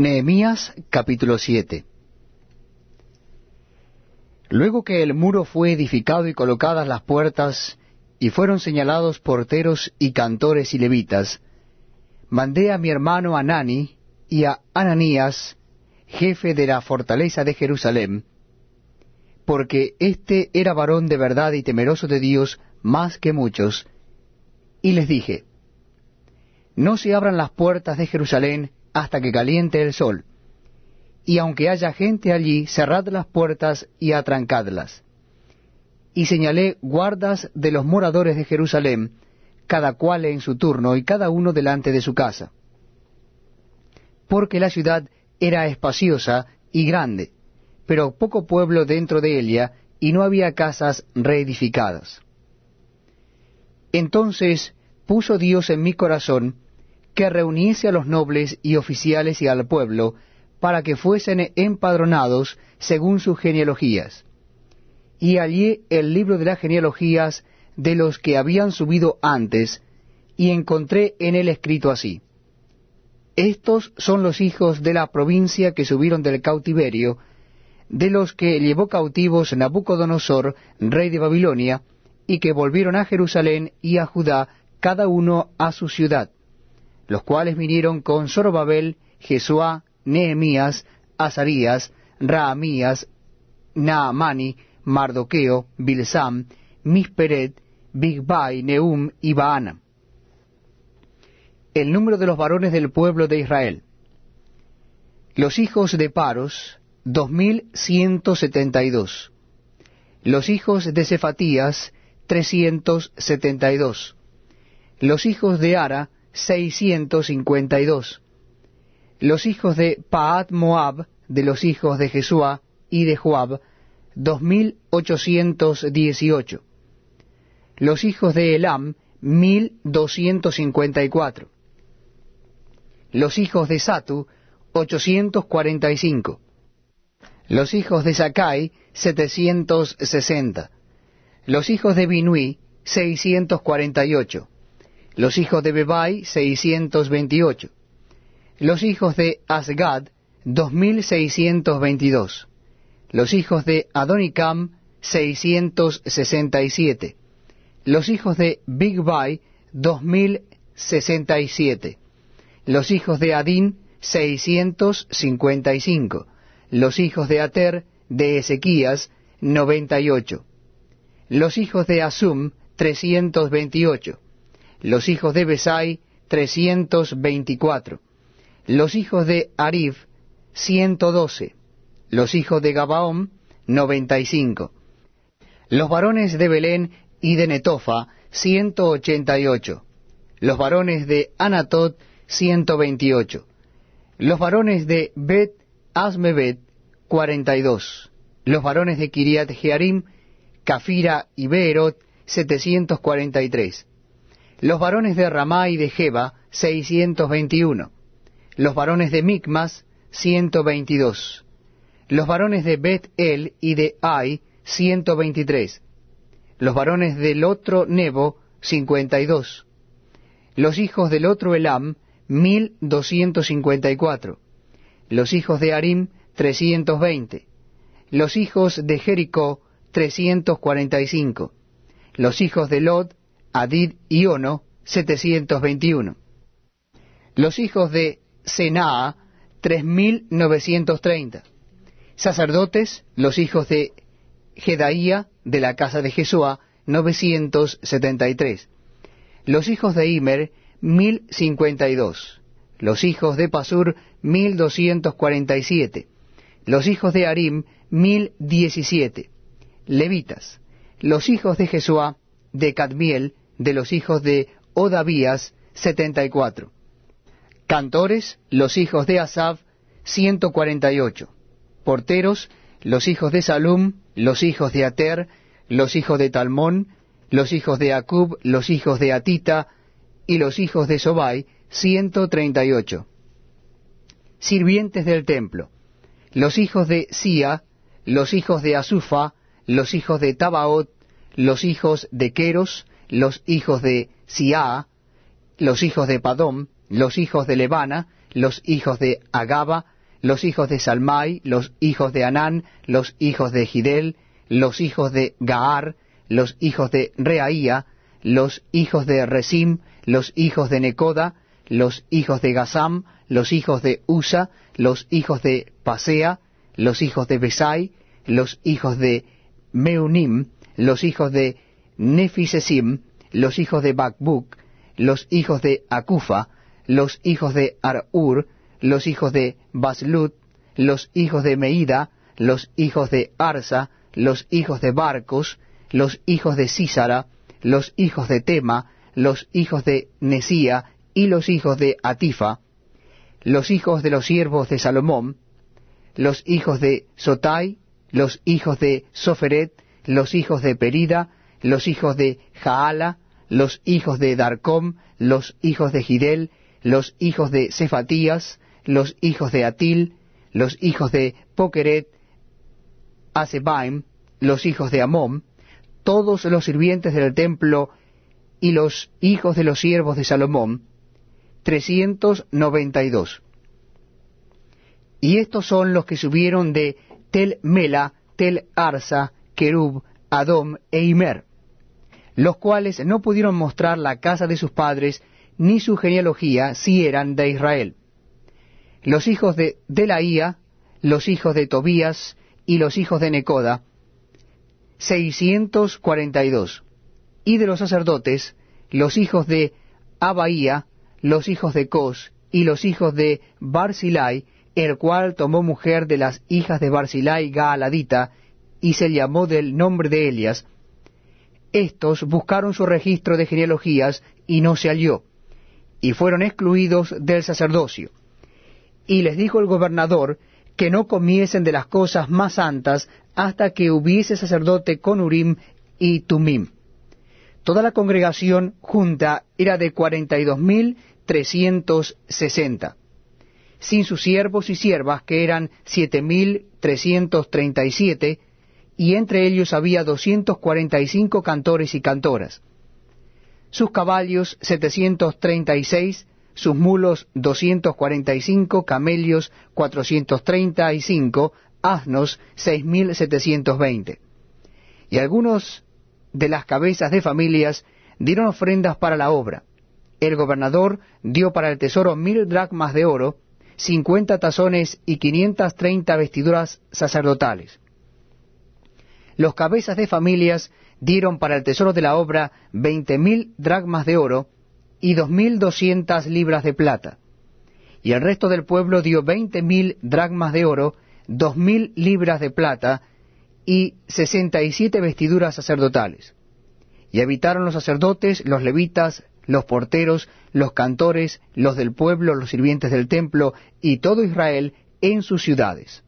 Nehemías capítulo 7 Luego que el muro fue edificado y colocadas las puertas, y fueron señalados porteros y cantores y levitas, mandé a mi hermano Anani y a Ananías, jefe de la fortaleza de Jerusalén, porque éste era varón de verdad y temeroso de Dios más que muchos, y les dije, No se abran las puertas de Jerusalén hasta que caliente el sol, y aunque haya gente allí, cerrad las puertas y atrancadlas. Y señalé guardas de los moradores de Jerusalén, cada cual en su turno y cada uno delante de su casa. Porque la ciudad era espaciosa y grande, pero poco pueblo dentro de ella, y no había casas reedificadas. Entonces puso Dios en mi corazón que reuniese a los nobles y oficiales y al pueblo, para que fuesen empadronados según sus genealogías. Y hallé el libro de las genealogías de los que habían subido antes, y encontré en él escrito así. Estos son los hijos de la provincia que subieron del cautiverio, de los que llevó cautivos Nabucodonosor, rey de Babilonia, y que volvieron a Jerusalén y a Judá, cada uno a su ciudad los cuales vinieron con Zorobabel, Jesuá, Nehemías, Azarías, Raamías, Naamani, Mardoqueo, Bilsam, Misperet, Bigbai, Neum y Baana. El número de los varones del pueblo de Israel. Los hijos de Paros, dos mil ciento setenta y dos. Los hijos de Cefatías, trescientos setenta y dos. Los hijos de Ara, 652. Los hijos de Paat Moab, de los hijos de Jesúa y de Joab, 2818. Los hijos de Elam, 1254. Los hijos de Satu, 845. Los hijos de Sakai, 760. Los hijos de Binui, 648 los hijos de Bebai, 628. Los hijos de Asgad, 2622. Los hijos de Adonicam, 667. Los hijos de Bigbai, 2067. Los hijos de Adin, 655. Los hijos de Ater, de Ezequías, 98. Los hijos de Asum, 328 los hijos de Besai, trescientos veinticuatro, los hijos de Arif, ciento doce, los hijos de Gabaón, noventa y cinco, los varones de Belén y de Netofa, ciento ochenta y ocho, los varones de Anatot, ciento veintiocho, los varones de Bet Asmebet, cuarenta y dos, los varones de Kiriat Jearim, Cafira y Beerot, setecientos cuarenta y tres, los varones de Ramá y de Jeba, seiscientos veintiuno. Los varones de Micmas, ciento veintidós. Los varones de Bet El y de Ai, ciento veintitrés. Los varones del otro Nebo, cincuenta y dos. Los hijos del otro Elam, mil doscientos cincuenta y cuatro. Los hijos de Arim, trescientos veinte. Los hijos de Jericó, trescientos cuarenta y cinco. Los hijos de Lod, Adid y Ono, 721. Los hijos de Senaa, 3.930. Sacerdotes, los hijos de Jedaía, de la casa de Jesúa, 973. Los hijos de Imer, 1052. Los hijos de Pasur, 1247. Los hijos de Arim, 1017. Levitas. Los hijos de Jesúa, de Cadmiel, de los hijos de Odavías, setenta y cuatro. Cantores, los hijos de Asaf, ciento cuarenta y ocho. Porteros, los hijos de Salum, los hijos de Ater, los hijos de Talmón, los hijos de Acub, los hijos de Atita, y los hijos de Sobai, ciento treinta y ocho. Sirvientes del templo, los hijos de Sia, los hijos de Asufa, los hijos de Tabaot, los hijos de Queros, los hijos de Siá, los hijos de Padom, los hijos de Levana, los hijos de Agaba, los hijos de Salmai, los hijos de Anán, los hijos de Gidel, los hijos de Gaar, los hijos de Reaía, los hijos de Resim, los hijos de Necoda, los hijos de Gazam, los hijos de Usa, los hijos de Pasea, los hijos de Besai, los hijos de Meunim, los hijos de Nefisesim, los hijos de Bakbuk, los hijos de Akufa, los hijos de Arur, los hijos de Baslut, los hijos de Meida, los hijos de Arsa, los hijos de Barcos, los hijos de Sísara, los hijos de Tema, los hijos de Nesía y los hijos de Atifa, los hijos de los siervos de Salomón, los hijos de Sotai, los hijos de Soferet, los hijos de Perida, los hijos de Jaala, los hijos de Darcom, los hijos de Gidel, los hijos de Cefatías, los hijos de Atil, los hijos de Pokeret, Asebaim, los hijos de Amón, todos los sirvientes del templo y los hijos de los siervos de Salomón, trescientos noventa y dos. Y estos son los que subieron de Tel Mela, Tel Arsa, Kerub, Adom e Imer, los cuales no pudieron mostrar la casa de sus padres ni su genealogía si eran de Israel. Los hijos de Delaía, los hijos de Tobías y los hijos de Necoda, seiscientos cuarenta y dos. Y de los sacerdotes, los hijos de Abaía, los hijos de Cos y los hijos de Barzilai, el cual tomó mujer de las hijas de Barzilai Gaaladita, y se llamó del nombre de Elias. Estos buscaron su registro de genealogías y no se halló, y fueron excluidos del sacerdocio. Y les dijo el gobernador que no comiesen de las cosas más santas hasta que hubiese sacerdote con Urim y Tumim. Toda la congregación junta era de cuarenta y dos mil trescientos sesenta sin sus siervos y siervas, que eran siete mil trescientos treinta y siete, y entre ellos había doscientos cuarenta y cinco cantores y cantoras. Sus caballos setecientos treinta y seis, sus mulos doscientos cuarenta y cinco, camellos cuatrocientos treinta y cinco, asnos seis mil setecientos veinte. Y algunos de las cabezas de familias dieron ofrendas para la obra. El gobernador dio para el tesoro mil dracmas de oro, cincuenta tazones y quinientas treinta vestiduras sacerdotales. Los cabezas de familias dieron para el tesoro de la obra veinte mil dracmas de oro y dos mil doscientas libras de plata. Y el resto del pueblo dio veinte mil dracmas de oro, dos mil libras de plata y sesenta y siete vestiduras sacerdotales. Y habitaron los sacerdotes, los levitas, los porteros, los cantores, los del pueblo, los sirvientes del templo y todo Israel en sus ciudades.